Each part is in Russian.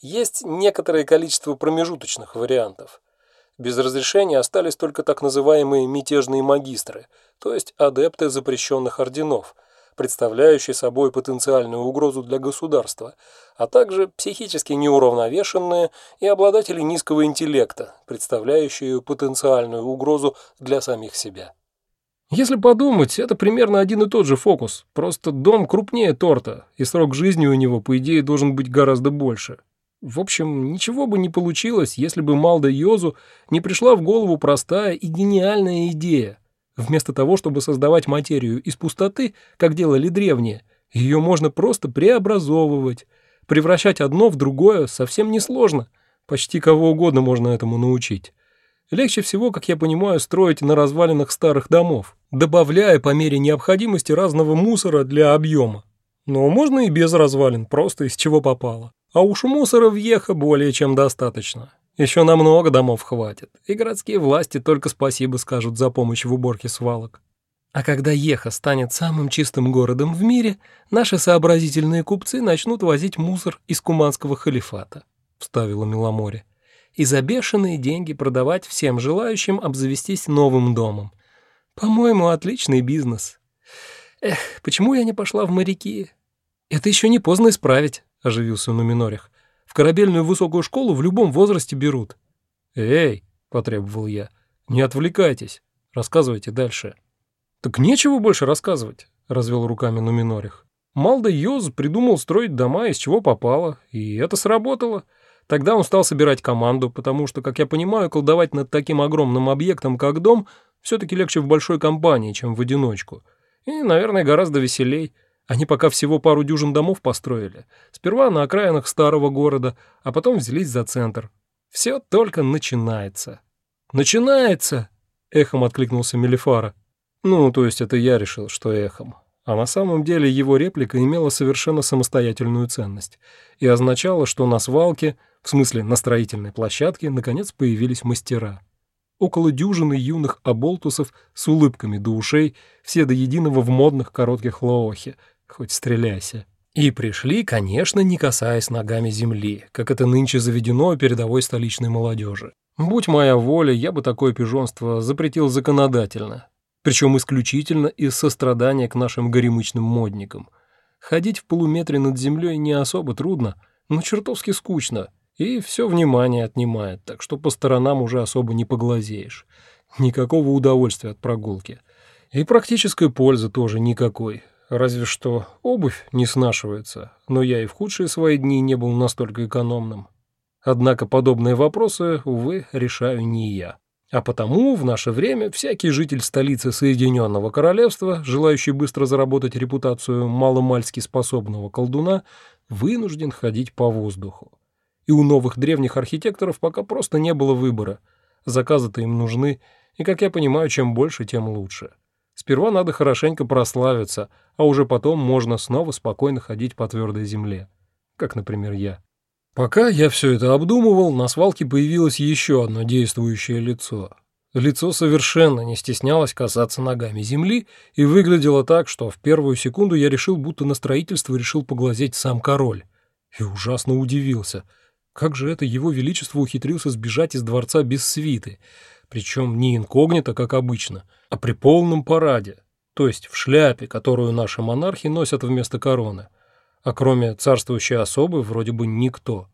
Есть некоторое количество промежуточных вариантов. Без разрешения остались только так называемые мятежные магистры, то есть адепты запрещенных орденов, представляющие собой потенциальную угрозу для государства, а также психически неуравновешенные и обладатели низкого интеллекта, представляющие потенциальную угрозу для самих себя. Если подумать, это примерно один и тот же фокус, просто дом крупнее торта, и срок жизни у него, по идее, должен быть гораздо больше. В общем, ничего бы не получилось, если бы Малда Йозу не пришла в голову простая и гениальная идея. Вместо того, чтобы создавать материю из пустоты, как делали древние, ее можно просто преобразовывать. Превращать одно в другое совсем несложно. Почти кого угодно можно этому научить. Легче всего, как я понимаю, строить на развалинах старых домов, добавляя по мере необходимости разного мусора для объема. Но можно и без развалин, просто из чего попало. А уж мусора в Ехо более чем достаточно. Еще намного домов хватит, и городские власти только спасибо скажут за помощь в уборке свалок. А когда Еха станет самым чистым городом в мире, наши сообразительные купцы начнут возить мусор из Куманского халифата, — вставила Миломоре и за бешеные деньги продавать всем желающим обзавестись новым домом. По-моему, отличный бизнес. Эх, почему я не пошла в моряки? Это еще не поздно исправить, оживился Нуминорих. В корабельную высокую школу в любом возрасте берут. Эй, потребовал я, не отвлекайтесь, рассказывайте дальше. Так нечего больше рассказывать, развел руками Нуминорих. Малда Йоз придумал строить дома из чего попало, и это сработало. Тогда он стал собирать команду, потому что, как я понимаю, колдовать над таким огромным объектом, как дом, все-таки легче в большой компании, чем в одиночку. И, наверное, гораздо веселей. Они пока всего пару дюжин домов построили. Сперва на окраинах старого города, а потом взялись за центр. Все только начинается. «Начинается!» — эхом откликнулся Мелифара. Ну, то есть это я решил, что эхом. А на самом деле его реплика имела совершенно самостоятельную ценность и означала, что на свалке — в смысле, на строительной площадке наконец появились мастера. Около дюжины юных оболтусов с улыбками до ушей, все до единого в модных коротких лоохе, хоть стреляйся. И пришли, конечно, не касаясь ногами земли, как это нынче заведено передовой столичной молодежи. Будь моя воля, я бы такое пижонство запретил законодательно, причем исключительно из сострадания к нашим горемычным модникам. Ходить в полуметре над землей не особо трудно, но чертовски скучно — и все внимание отнимает, так что по сторонам уже особо не поглазеешь. Никакого удовольствия от прогулки. И практической пользы тоже никакой. Разве что обувь не снашивается, но я и в худшие свои дни не был настолько экономным. Однако подобные вопросы, увы, решаю не я. А потому в наше время всякий житель столицы Соединенного Королевства, желающий быстро заработать репутацию маломальски способного колдуна, вынужден ходить по воздуху и у новых древних архитекторов пока просто не было выбора. Заказы-то им нужны, и, как я понимаю, чем больше, тем лучше. Сперва надо хорошенько прославиться, а уже потом можно снова спокойно ходить по твердой земле. Как, например, я. Пока я все это обдумывал, на свалке появилось еще одно действующее лицо. Лицо совершенно не стеснялось касаться ногами земли и выглядело так, что в первую секунду я решил, будто на строительство решил поглазеть сам король. И ужасно удивился — как же это его величество ухитрился сбежать из дворца без свиты, причем не инкогнито, как обычно, а при полном параде, то есть в шляпе, которую наши монархи носят вместо короны, а кроме царствующей особы вроде бы никто.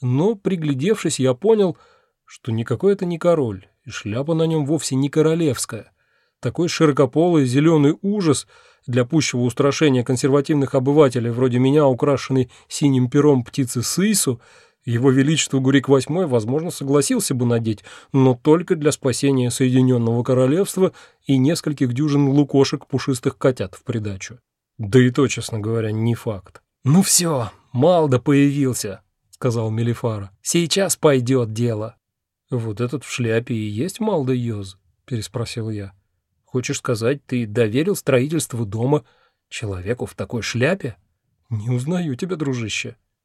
Но, приглядевшись, я понял, что никакой это не король, и шляпа на нем вовсе не королевская. Такой широкополый зеленый ужас для пущего устрашения консервативных обывателей, вроде меня, украшенный синим пером птицы Сысу, его Величество Гурик VIII, возможно, согласился бы надеть, но только для спасения Соединенного Королевства и нескольких дюжин лукошек пушистых котят в придачу. Да и то, честно говоря, не факт. «Ну все, Малда появился», — сказал Мелифара. «Сейчас пойдет дело». «Вот этот в шляпе и есть Малда Йоз?» — переспросил я. «Хочешь сказать, ты доверил строительству дома человеку в такой шляпе?» «Не узнаю тебя, дружище».